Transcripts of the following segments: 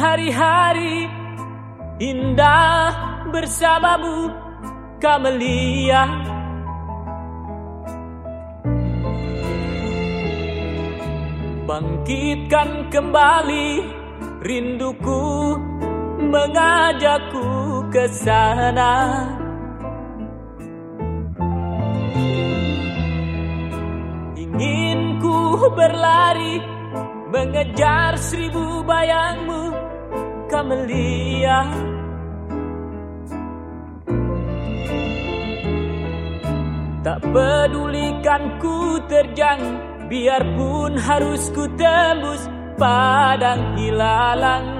Hari-hari indah bersamamu Kamelia Bangkitkan kembali rinduku mengajakku ke sana. Ingin ku berlari mengejar seribu bayangmu Kamelia Tak pedulikan ku terjang Biarpun harus ku tembus padang hilalang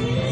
Bye.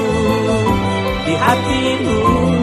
di hatimu.